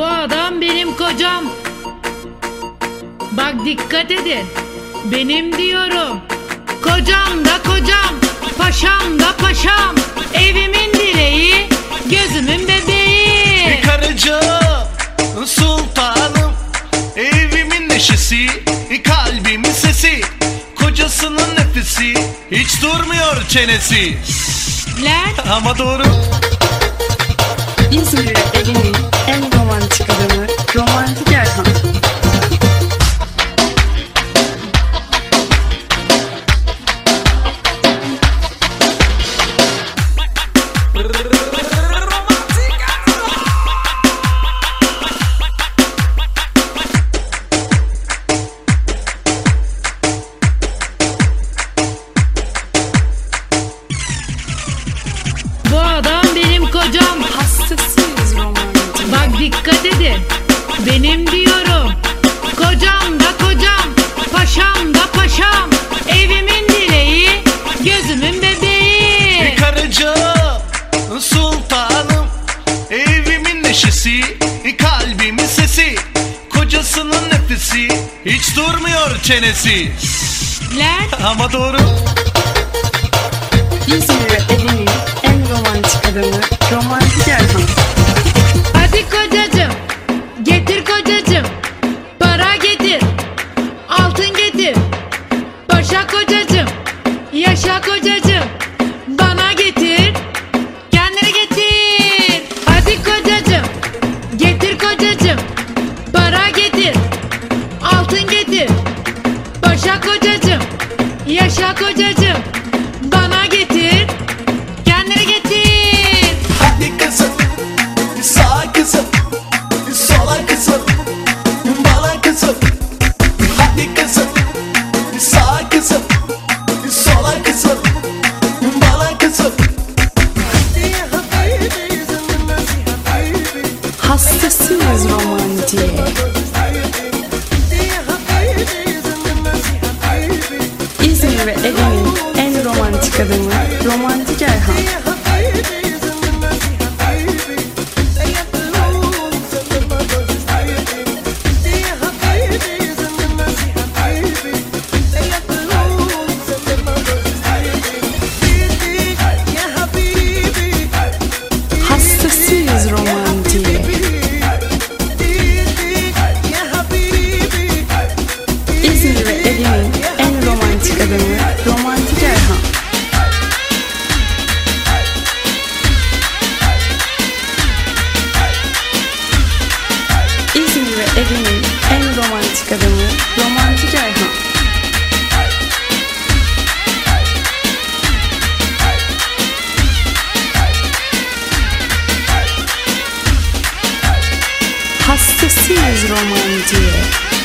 adam benim kocam. Bak dikkat edin. Benim diyorum. Kocam da kocam. Paşam da paşam. Evimin direği. Gözümün bebeği. Karıcığım, sultanım Evimin neşesi, kalbimin sesi Kocasının nefesi, hiç durmuyor çenesi Lan Ama doğru İzmir'de evinin en romantik adamı dikkat edin. Benim diyorum. Kocam da kocam. Paşam da paşam. Evimin direği. Gözümün bebeği. Karıcığım, sultanım Evimin neşesi, kalbimin sesi Kocasının nefesi, hiç durmuyor çenesi Lan Ama doğru evinin Какой дядя Hastasıyız romantiğe. İzmir ve evinin en romantik adamı. Romantik romantik adamı Romantik Erhan. Hastasıyız romantiğe.